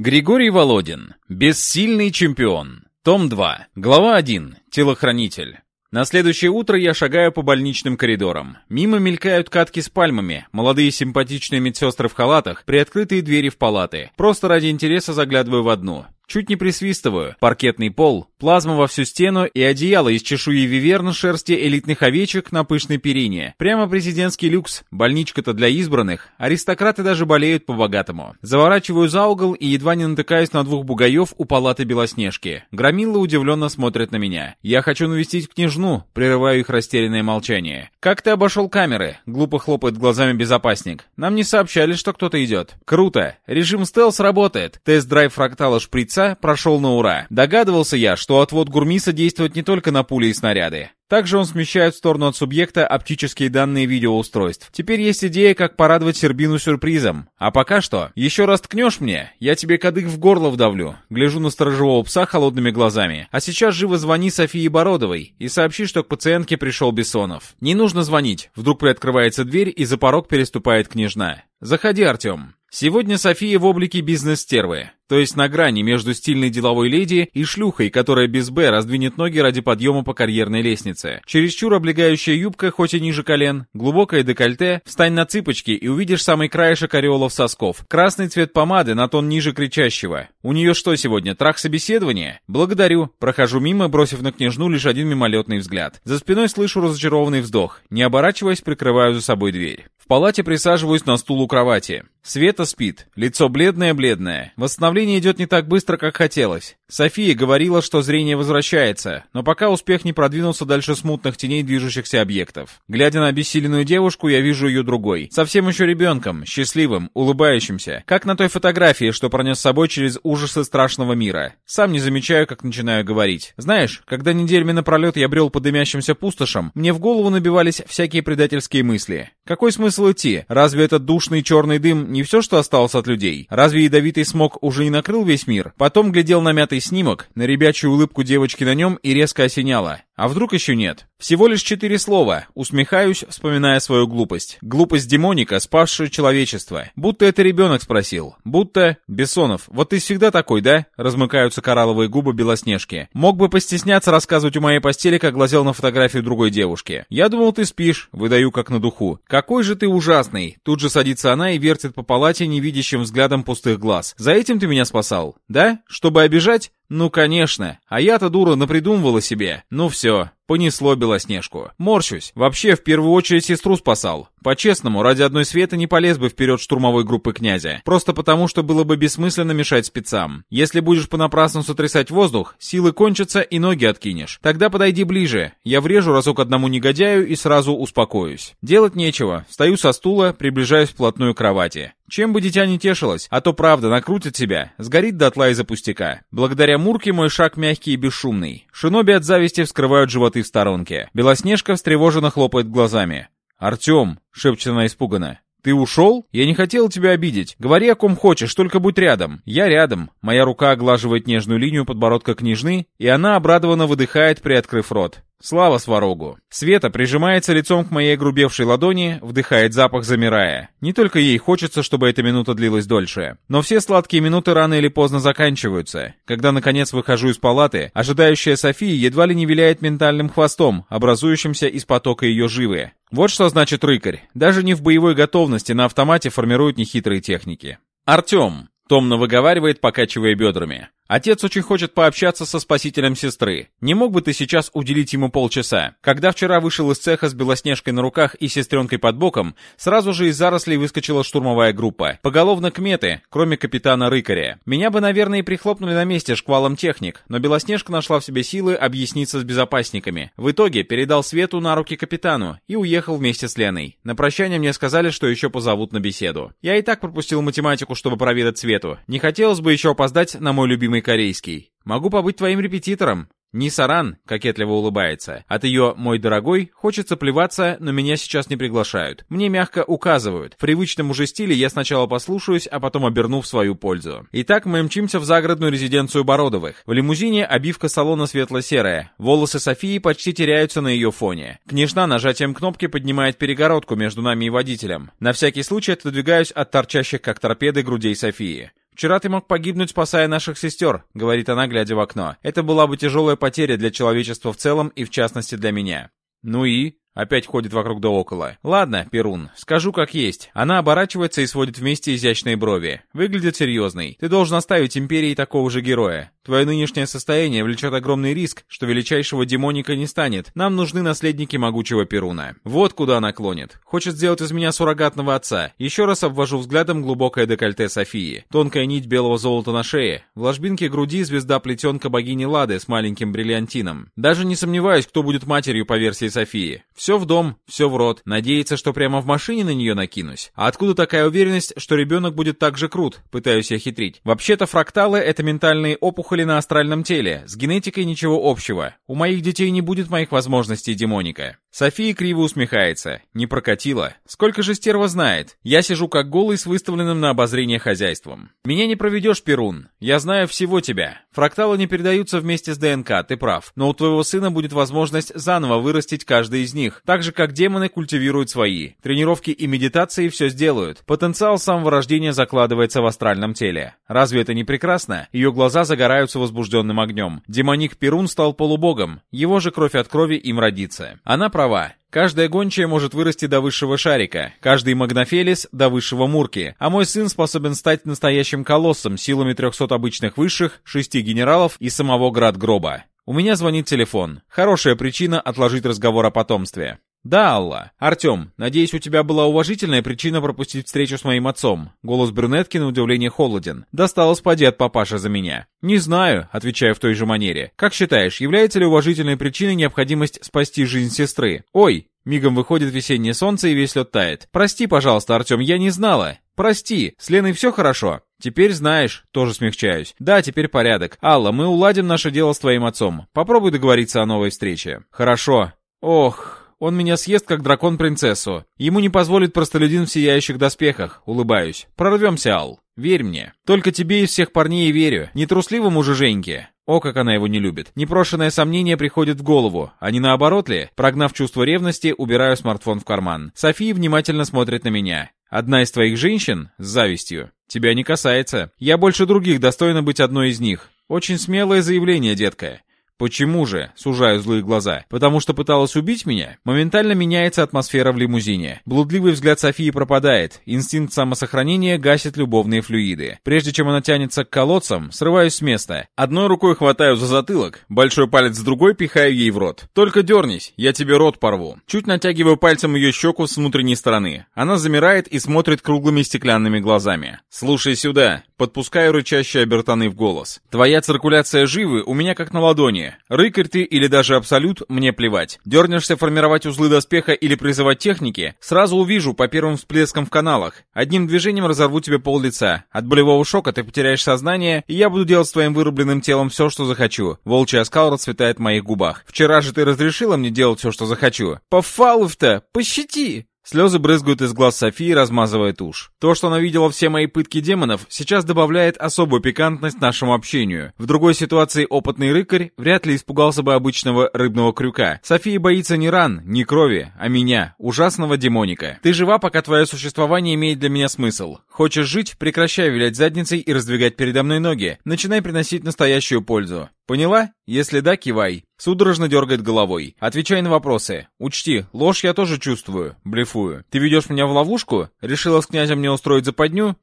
Григорий Володин. Бессильный чемпион. Том 2. Глава 1. Телохранитель. На следующее утро я шагаю по больничным коридорам. Мимо мелькают катки с пальмами, молодые симпатичные медсестры в халатах, приоткрытые двери в палаты. Просто ради интереса заглядываю в одну. Чуть не присвистываю. Паркетный пол, плазма во всю стену и одеяло из чешуи виверн шерсти элитных овечек на пышной перине. Прямо президентский люкс. Больничка-то для избранных. Аристократы даже болеют по-богатому. Заворачиваю за угол и едва не натыкаюсь на двух бугаев у палаты Белоснежки. Громилла удивленно смотрит на меня. Я хочу навестить княжну, прерываю их растерянное молчание. «Как ты обошел камеры?» Глупо хлопает глазами безопасник. «Нам не сообщали, что кто-то идет». «Круто. Режим стелс работает. Тест-драйв фрактала шприца бойца прошел на ура. Догадывался я, что отвод Гурмиса действует не только на пули и снаряды. Также он смещает в сторону от субъекта оптические данные видеоустройств. Теперь есть идея, как порадовать Сербину сюрпризом. А пока что, еще раз ткнешь мне, я тебе кадык в горло вдавлю. Гляжу на сторожевого пса холодными глазами. А сейчас живо звони Софии Бородовой и сообщи, что к пациентке пришел Бессонов. Не нужно звонить. Вдруг приоткрывается дверь и за порог переступает княжна. Заходи, Артем. Сегодня София в облике бизнес-стервы, то есть на грани между стильной деловой леди и шлюхой, которая без «Б» раздвинет ноги ради подъема по карьерной лестнице. Чересчур облегающая юбка, хоть и ниже колен, глубокое декольте, встань на цыпочки и увидишь самый краешек ореолов сосков. Красный цвет помады на тон ниже кричащего. У нее что сегодня, трах собеседования? Благодарю. Прохожу мимо, бросив на княжну лишь один мимолетный взгляд. За спиной слышу разочарованный вздох. Не оборачиваясь, прикрываю за собой дверь. В палате присаживаюсь на стул у кровати. Света спит, лицо бледное-бледное. Восстановление идет не так быстро, как хотелось. София говорила, что зрение возвращается, но пока успех не продвинулся дальше смутных теней движущихся объектов. Глядя на обессиленную девушку, я вижу ее другой. Совсем еще ребенком, счастливым, улыбающимся. Как на той фотографии, что пронес с собой через ужасы страшного мира. Сам не замечаю, как начинаю говорить. Знаешь, когда неделями напролет я брел по дымящимся пустошам, мне в голову набивались всякие предательские мысли. Какой смысл идти? Разве этот душный черный дым не все, что осталось от людей. Разве ядовитый смог уже не накрыл весь мир? Потом глядел на мятый снимок, на ребячью улыбку девочки на нем и резко осеняло. А вдруг еще нет? Всего лишь четыре слова. Усмехаюсь, вспоминая свою глупость. Глупость демоника, спасшая человечество. Будто это ребенок спросил. Будто... Бессонов, вот ты всегда такой, да? Размыкаются коралловые губы Белоснежки. Мог бы постесняться рассказывать у моей постели, как глазел на фотографию другой девушки. Я думал, ты спишь. Выдаю как на духу. Какой же ты ужасный. Тут же садится она и вертит по палате невидящим взглядом пустых глаз. За этим ты меня спасал? Да? Чтобы обижать? Ну, конечно. А я-то, дура, напридумывала себе. Ну все, понесло Белоснежку. Морщусь. Вообще, в первую очередь, сестру спасал. По-честному, ради одной Светы не полез бы вперед штурмовой группы князя. Просто потому, что было бы бессмысленно мешать спецам. Если будешь понапрасну сотрясать воздух, силы кончатся и ноги откинешь. Тогда подойди ближе. Я врежу разок одному негодяю и сразу успокоюсь. Делать нечего. Встаю со стула, приближаюсь вплотную к кровати. Чем бы дитя не тешилось, а то правда накрутит себя, сгорит дотла из-за пустяка. Благодаря Мурке мой шаг мягкий и бесшумный. Шиноби от зависти вскрывают животы в сторонке. Белоснежка встревоженно хлопает глазами. «Артем!» — шепчет она испуганно. «Ты ушел? Я не хотел тебя обидеть. Говори о ком хочешь, только будь рядом». Я рядом. Моя рука оглаживает нежную линию подбородка княжны, и она обрадованно выдыхает, приоткрыв рот. Слава сварогу. Света прижимается лицом к моей грубевшей ладони, вдыхает запах, замирая. Не только ей хочется, чтобы эта минута длилась дольше. Но все сладкие минуты рано или поздно заканчиваются. Когда, наконец, выхожу из палаты, ожидающая София едва ли не виляет ментальным хвостом, образующимся из потока ее живы. Вот что значит рыкарь. Даже не в боевой готовности на автомате формируют нехитрые техники. Артем. Томно выговаривает, покачивая бедрами. Отец очень хочет пообщаться со спасителем сестры. Не мог бы ты сейчас уделить ему полчаса? Когда вчера вышел из цеха с Белоснежкой на руках и сестренкой под боком, сразу же из зарослей выскочила штурмовая группа. Поголовно кметы, кроме капитана Рыкаря. Меня бы, наверное, и прихлопнули на месте шквалом техник, но Белоснежка нашла в себе силы объясниться с безопасниками. В итоге передал Свету на руки капитану и уехал вместе с Леной. На прощание мне сказали, что еще позовут на беседу. Я и так пропустил математику, чтобы проведать Свету. Не хотелось бы еще опоздать на мой любимый корейский. Могу побыть твоим репетитором. Не Саран кокетливо улыбается. От ее «мой дорогой» хочется плеваться, но меня сейчас не приглашают. Мне мягко указывают. В привычном уже стиле я сначала послушаюсь, а потом оберну в свою пользу. Итак, мы мчимся в загородную резиденцию Бородовых. В лимузине обивка салона светло-серая. Волосы Софии почти теряются на ее фоне. Княжна нажатием кнопки поднимает перегородку между нами и водителем. На всякий случай отодвигаюсь от торчащих как торпеды грудей Софии. «Вчера ты мог погибнуть, спасая наших сестер», — говорит она, глядя в окно. «Это была бы тяжелая потеря для человечества в целом и в частности для меня». «Ну и?» Опять ходит вокруг да около. Ладно, Перун, скажу как есть. Она оборачивается и сводит вместе изящные брови. Выглядит серьезной. Ты должен оставить Империи такого же героя. Твое нынешнее состояние влечет огромный риск, что величайшего демоника не станет. Нам нужны наследники могучего Перуна. Вот куда она клонит. Хочет сделать из меня суррогатного отца. Еще раз обвожу взглядом глубокое декольте Софии. Тонкая нить белого золота на шее. В ложбинке груди звезда плетенка богини Лады с маленьким бриллиантином. Даже не сомневаюсь, кто будет матерью по версии Софии. Все в дом, все в рот. Надеется, что прямо в машине на нее накинусь. А откуда такая уверенность, что ребенок будет так же крут? Пытаюсь я хитрить. Вообще-то фракталы — это ментальные опухоли на астральном теле. С генетикой ничего общего. У моих детей не будет моих возможностей демоника. София криво усмехается. Не прокатила. Сколько же стерва знает? Я сижу как голый с выставленным на обозрение хозяйством. Меня не проведешь, Перун. Я знаю всего тебя. Фракталы не передаются вместе с ДНК, ты прав. Но у твоего сына будет возможность заново вырастить каждый из них. Так же, как демоны культивируют свои. Тренировки и медитации все сделают. Потенциал самого рождения закладывается в астральном теле. Разве это не прекрасно? Ее глаза загораются возбужденным огнем. Демоник Перун стал полубогом. Его же кровь от крови им родится. Она права. Каждая гончая может вырасти до высшего шарика, каждый магнофелис — до высшего мурки, а мой сын способен стать настоящим колоссом силами 300 обычных высших, шести генералов и самого град-гроба. У меня звонит телефон. Хорошая причина отложить разговор о потомстве. «Да, Алла. Артем, надеюсь, у тебя была уважительная причина пропустить встречу с моим отцом». Голос брюнетки на удивление холоден. «Досталось поди от папаши за меня». «Не знаю», — отвечаю в той же манере. «Как считаешь, является ли уважительной причиной необходимость спасти жизнь сестры?» «Ой!» Мигом выходит весеннее солнце и весь лед тает. «Прости, пожалуйста, Артем, я не знала». «Прости, с Леной все хорошо?» «Теперь знаешь», тоже смягчаюсь. «Да, теперь порядок. Алла, мы уладим наше дело с твоим отцом. Попробуй договориться о новой встрече». «Хорошо». «Ох...» Он меня съест, как дракон принцессу. Ему не позволит простолюдин в сияющих доспехах. Улыбаюсь. Прорвемся, Ал. Верь мне. Только тебе из всех парней верю. Не трусливому же Женьке. О, как она его не любит. Непрошенное сомнение приходит в голову. А не наоборот ли? Прогнав чувство ревности, убираю смартфон в карман. София внимательно смотрит на меня. Одна из твоих женщин? С завистью. Тебя не касается. Я больше других достойна быть одной из них. Очень смелое заявление, детка. «Почему же?» — сужаю злые глаза. «Потому что пыталась убить меня?» Моментально меняется атмосфера в лимузине. Блудливый взгляд Софии пропадает. Инстинкт самосохранения гасит любовные флюиды. Прежде чем она тянется к колодцам, срываюсь с места. Одной рукой хватаю за затылок, большой палец с другой пихаю ей в рот. «Только дернись, я тебе рот порву». Чуть натягиваю пальцем ее щеку с внутренней стороны. Она замирает и смотрит круглыми стеклянными глазами. «Слушай сюда». Подпускаю рычащие обертаны в голос. «Твоя циркуляция живы у меня как на ладони. Рыкарь ты или даже абсолют, мне плевать. Дернешься формировать узлы доспеха или призывать техники, сразу увижу по первым всплескам в каналах. Одним движением разорву тебе пол лица. От болевого шока ты потеряешь сознание, и я буду делать с твоим вырубленным телом все, что захочу. Волчий оскал расцветает в моих губах. Вчера же ты разрешила мне делать все, что захочу. Пофалов-то, пощади! Слезы брызгают из глаз Софии, размазывая тушь. То, что она видела все мои пытки демонов, сейчас добавляет особую пикантность нашему общению. В другой ситуации опытный рыкарь вряд ли испугался бы обычного рыбного крюка. София боится не ран, не крови, а меня, ужасного демоника. Ты жива, пока твое существование имеет для меня смысл. Хочешь жить, прекращай вилять задницей и раздвигать передо мной ноги. Начинай приносить настоящую пользу. Поняла? Если да, кивай. Судорожно дергает головой. Отвечай на вопросы. Учти, ложь я тоже чувствую. Блефую. Ты ведешь меня в ловушку? Решила с князем мне устроить западню?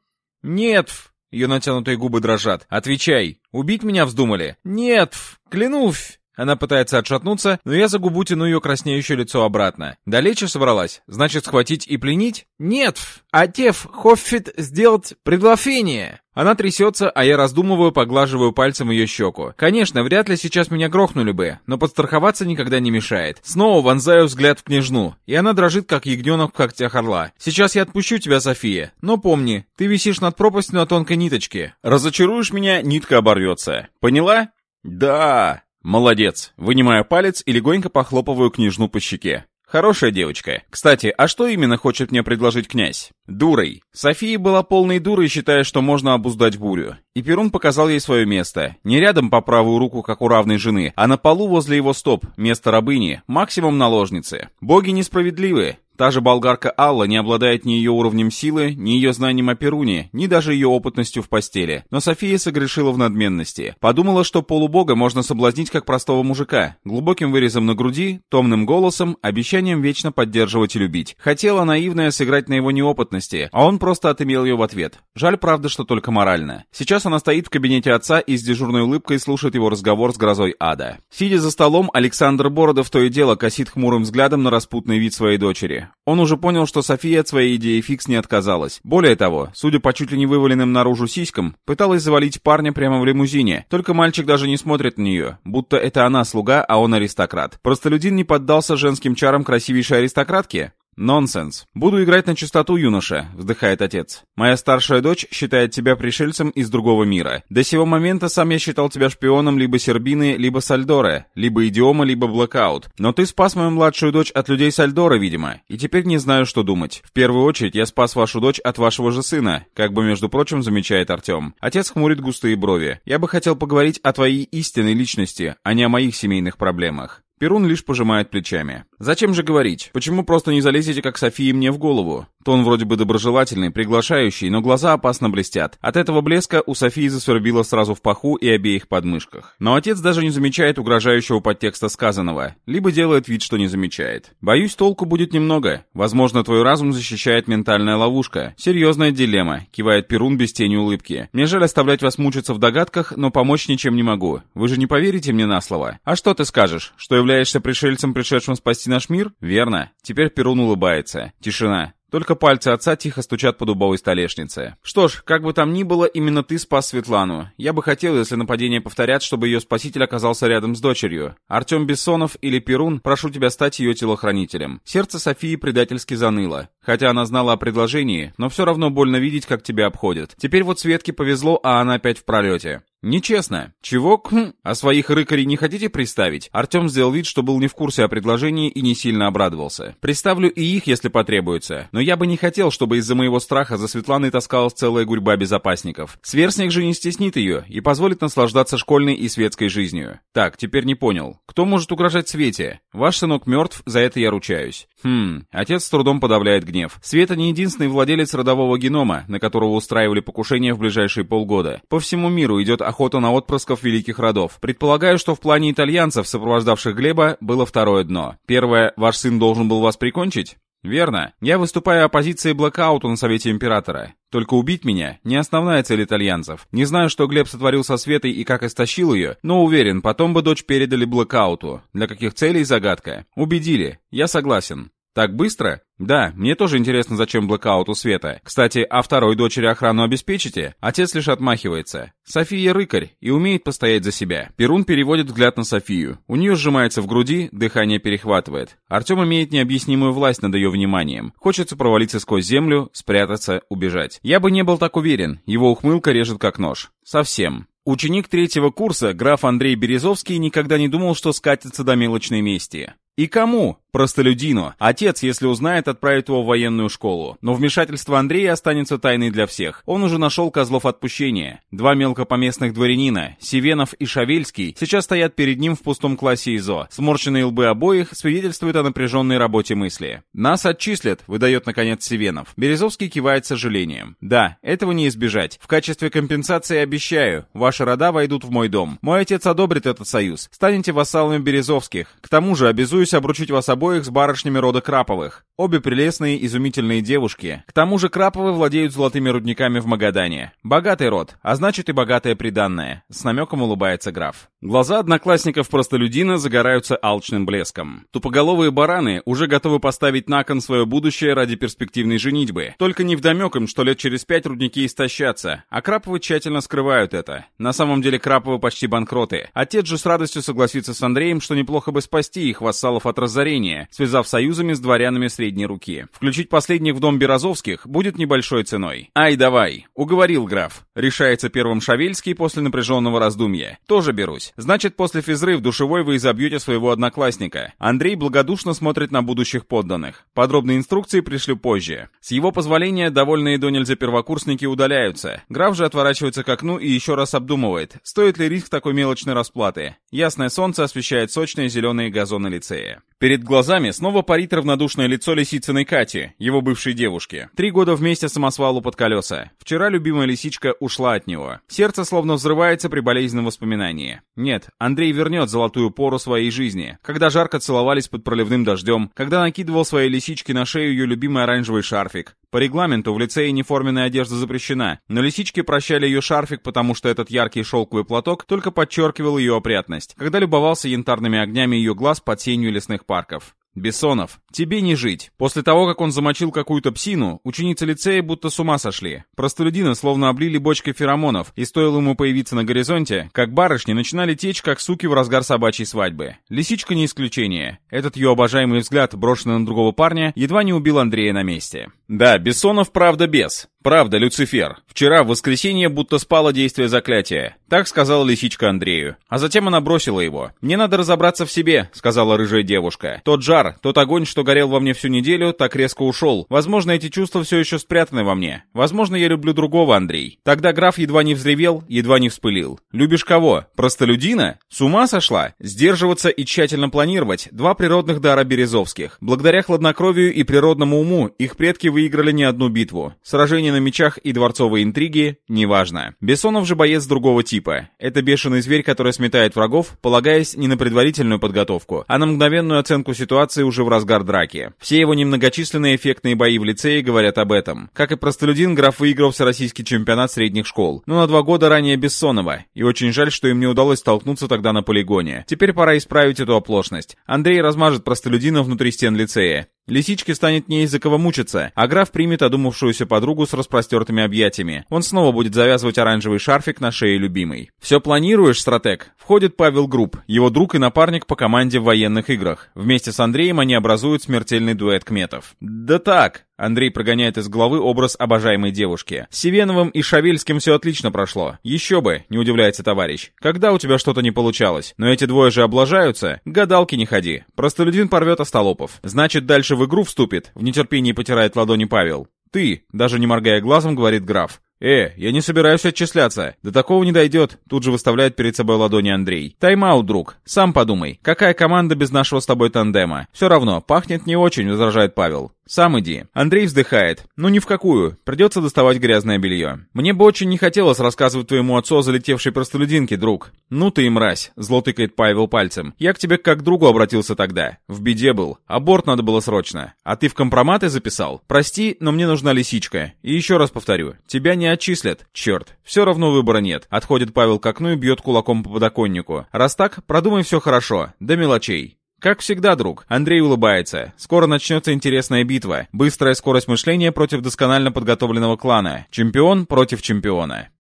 Нет. Ее натянутые губы дрожат. Отвечай. Убить меня вздумали? Нет. Клянусь. Она пытается отшатнуться, но я за губу тяну ее краснеющее лицо обратно. Далече собралась? Значит, схватить и пленить? Нет! Отев Хоффит сделать предложение! Она трясется, а я раздумываю, поглаживаю пальцем ее щеку. Конечно, вряд ли сейчас меня грохнули бы, но подстраховаться никогда не мешает. Снова вонзаю взгляд в княжну, и она дрожит, как ягненок в когтях орла. Сейчас я отпущу тебя, София, но помни, ты висишь над пропастью на тонкой ниточке. Разочаруешь меня, нитка оборвется. Поняла? Да. «Молодец!» Вынимаю палец и легонько похлопываю княжну по щеке. Хорошая девочка. Кстати, а что именно хочет мне предложить князь? Дурой. София была полной дурой, считая, что можно обуздать бурю. И Перун показал ей свое место. Не рядом по правую руку, как у равной жены, а на полу возле его стоп, место рабыни, максимум наложницы. Боги несправедливы. Та же болгарка Алла не обладает ни ее уровнем силы, ни ее знанием о Перуне, ни даже ее опытностью в постели. Но София согрешила в надменности. Подумала, что полубога можно соблазнить как простого мужика, глубоким вырезом на груди, томным голосом, обещанием вечно поддерживать и любить. Хотела наивная сыграть на его неопытности, а он просто отымел ее в ответ. Жаль, правда, что только морально. Сейчас она стоит в кабинете отца и с дежурной улыбкой слушает его разговор с грозой ада. Сидя за столом, Александр Бородов то и дело косит хмурым взглядом на распутный вид своей дочери. Он уже понял, что София от своей идеи фикс не отказалась. Более того, судя по чуть ли не вываленным наружу сиськам, пыталась завалить парня прямо в лимузине. Только мальчик даже не смотрит на нее, будто это она слуга, а он аристократ. Простолюдин не поддался женским чарам красивейшей аристократки? «Нонсенс. Буду играть на чистоту, юноша», — вздыхает отец. «Моя старшая дочь считает тебя пришельцем из другого мира. До сего момента сам я считал тебя шпионом либо Сербины, либо Сальдоры, либо Идиома, либо Блэкаут. Но ты спас мою младшую дочь от людей Сальдора, видимо, и теперь не знаю, что думать. В первую очередь я спас вашу дочь от вашего же сына», как бы, между прочим, замечает Артем. Отец хмурит густые брови. «Я бы хотел поговорить о твоей истинной личности, а не о моих семейных проблемах». Перун лишь пожимает плечами. «Зачем же говорить? Почему просто не залезете, как Софии, мне в голову? Тон вроде бы доброжелательный, приглашающий, но глаза опасно блестят. От этого блеска у Софии засвербило сразу в паху и обеих подмышках. Но отец даже не замечает угрожающего подтекста сказанного, либо делает вид, что не замечает. Боюсь, толку будет немного. Возможно, твой разум защищает ментальная ловушка. Серьезная дилемма, кивает Перун без тени улыбки. Мне жаль оставлять вас мучиться в догадках, но помочь ничем не могу. Вы же не поверите мне на слово. А что ты скажешь? Что являешься пришельцем, пришедшим спасти наш мир? Верно. Теперь Перун улыбается. Тишина. Только пальцы отца тихо стучат по дубовой столешнице. Что ж, как бы там ни было, именно ты спас Светлану. Я бы хотел, если нападение повторят, чтобы ее спаситель оказался рядом с дочерью. Артем Бессонов или Перун, прошу тебя стать ее телохранителем. Сердце Софии предательски заныло. Хотя она знала о предложении, но все равно больно видеть, как тебя обходят. Теперь вот Светке повезло, а она опять в пролете. «Нечестно. Чего? Хм. А своих рыкарей не хотите представить?» Артем сделал вид, что был не в курсе о предложении и не сильно обрадовался. «Представлю и их, если потребуется. Но я бы не хотел, чтобы из-за моего страха за Светланой таскалась целая гурьба безопасников. Сверстник же не стеснит ее и позволит наслаждаться школьной и светской жизнью. Так, теперь не понял. Кто может угрожать Свете? Ваш сынок мертв, за это я ручаюсь». Хм, отец с трудом подавляет гнев. Света не единственный владелец родового генома, на которого устраивали покушение в ближайшие полгода. По всему миру идет охота на отпрысков великих родов. Предполагаю, что в плане итальянцев, сопровождавших Глеба, было второе дно. Первое, ваш сын должен был вас прикончить? Верно. Я выступаю оппозицией блокауту на Совете Императора. Только убить меня — не основная цель итальянцев. Не знаю, что Глеб сотворил со Светой и как истощил ее, но уверен, потом бы дочь передали блокауту. Для каких целей — загадка. Убедили. Я согласен. Так быстро? Да, мне тоже интересно, зачем блэкаут у Света. Кстати, а второй дочери охрану обеспечите? Отец лишь отмахивается. София рыкарь и умеет постоять за себя. Перун переводит взгляд на Софию. У нее сжимается в груди, дыхание перехватывает. Артем имеет необъяснимую власть над ее вниманием. Хочется провалиться сквозь землю, спрятаться, убежать. Я бы не был так уверен. Его ухмылка режет как нож. Совсем. Ученик третьего курса, граф Андрей Березовский, никогда не думал, что скатится до мелочной мести. И кому? Простолюдину. Отец, если узнает, отправит его в военную школу. Но вмешательство Андрея останется тайной для всех. Он уже нашел козлов отпущения. Два мелкопоместных дворянина, Севенов и Шавельский, сейчас стоят перед ним в пустом классе ИЗО. Сморщенные лбы обоих свидетельствуют о напряженной работе мысли. «Нас отчислят», — выдает наконец Севенов. Березовский кивает сожалением. «Да, этого не избежать. В качестве компенсации обещаю, ваши рода войдут в мой дом. Мой отец одобрит этот союз. Станете вассалами Березовских. К тому же обязуюсь обручить вас обоих обоих с барышнями рода Краповых. Обе прелестные, изумительные девушки. К тому же Краповы владеют золотыми рудниками в Магадане. Богатый род, а значит и богатое приданное. С намеком улыбается граф. Глаза одноклассников простолюдина загораются алчным блеском. Тупоголовые бараны уже готовы поставить на кон свое будущее ради перспективной женитьбы. Только не вдомек им, что лет через пять рудники истощатся. А Краповы тщательно скрывают это. На самом деле Краповы почти банкроты. Отец же с радостью согласится с Андреем, что неплохо бы спасти их вассалов от разорения связав союзами с дворянами средней руки. Включить последних в дом Берозовских будет небольшой ценой. «Ай, давай!» — уговорил граф. Решается первым Шавельский после напряженного раздумья. «Тоже берусь. Значит, после физры в душевой вы изобьете своего одноклассника». Андрей благодушно смотрит на будущих подданных. Подробные инструкции пришлю позже. С его позволения, довольные до нельзя первокурсники удаляются. Граф же отворачивается к окну и еще раз обдумывает, стоит ли риск такой мелочной расплаты. Ясное солнце освещает сочные зеленые газоны лицея. Перед глазами глазами снова парит равнодушное лицо Лисицыной Кати, его бывшей девушки. Три года вместе самосвалу под колеса. Вчера любимая лисичка ушла от него. Сердце словно взрывается при болезненном воспоминании. Нет, Андрей вернет золотую пору своей жизни. Когда жарко целовались под проливным дождем, когда накидывал своей лисичке на шею ее любимый оранжевый шарфик, по регламенту в лицее неформенная одежда запрещена, но лисички прощали ее шарфик, потому что этот яркий шелковый платок только подчеркивал ее опрятность, когда любовался янтарными огнями ее глаз под сенью лесных парков. Бессонов, тебе не жить. После того, как он замочил какую-то псину, ученицы лицея будто с ума сошли. Простолюдина словно облили бочкой феромонов, и стоило ему появиться на горизонте, как барышни начинали течь, как суки в разгар собачьей свадьбы. Лисичка не исключение. Этот ее обожаемый взгляд, брошенный на другого парня, едва не убил Андрея на месте. Да, Бессонов правда без. Правда, Люцифер. Вчера, в воскресенье, будто спало действие заклятия. Так сказала лисичка Андрею. А затем она бросила его. «Мне надо разобраться в себе», — сказала рыжая девушка. «Тот жар, тот огонь, что горел во мне всю неделю, так резко ушел. Возможно, эти чувства все еще спрятаны во мне. Возможно, я люблю другого, Андрей». Тогда граф едва не взревел, едва не вспылил. «Любишь кого? Простолюдина? С ума сошла? Сдерживаться и тщательно планировать — два природных дара Березовских. Благодаря хладнокровию и природному уму их предки выиграли не одну битву. Сражение на мечах и дворцовые интриги — неважно. Бессонов же боец другого типа. Это бешеный зверь, который сметает врагов, полагаясь не на предварительную подготовку, а на мгновенную оценку ситуации уже в разгар драки. Все его немногочисленные эффектные бои в лицее говорят об этом. Как и простолюдин, граф выиграл всероссийский чемпионат средних школ, но на два года ранее Бессонова, и очень жаль, что им не удалось столкнуться тогда на полигоне. Теперь пора исправить эту оплошность. Андрей размажет простолюдина внутри стен лицея. Лисичке станет не из-за кого мучиться, а граф примет одумавшуюся подругу с распростертыми объятиями. Он снова будет завязывать оранжевый шарфик на шее любимой. «Все планируешь, стратег?» Входит Павел Групп, его друг и напарник по команде в военных играх. Вместе с Андреем они образуют смертельный дуэт кметов. «Да так!» Андрей прогоняет из головы образ обожаемой девушки. С Севеновым и Шавельским все отлично прошло. Еще бы, не удивляется товарищ. Когда у тебя что-то не получалось? Но эти двое же облажаются. Гадалки не ходи. Простолюдин порвет остолопов. Значит, дальше в игру вступит. В нетерпении потирает ладони Павел. «Ты», даже не моргая глазом, говорит граф. «Э, я не собираюсь отчисляться. До такого не дойдет», — тут же выставляет перед собой ладони Андрей. «Тайм-аут, друг. Сам подумай. Какая команда без нашего с тобой тандема? Все равно, пахнет не очень», — возражает Павел. «Сам иди». Андрей вздыхает. «Ну ни в какую. Придется доставать грязное белье. Мне бы очень не хотелось рассказывать твоему отцу о залетевшей простолюдинке, друг». «Ну ты и мразь», — зло тыкает Павел пальцем. «Я к тебе как к другу обратился тогда. В беде был. Аборт надо было срочно. А ты в компроматы записал? Прости, но мне нужна лисичка. И еще раз повторю. Тебя не отчислят. Черт. Все равно выбора нет». Отходит Павел к окну и бьет кулаком по подоконнику. «Раз так, продумай все хорошо. До мелочей». Как всегда, друг. Андрей улыбается. Скоро начнется интересная битва. Быстрая скорость мышления против досконально подготовленного клана. Чемпион против чемпиона.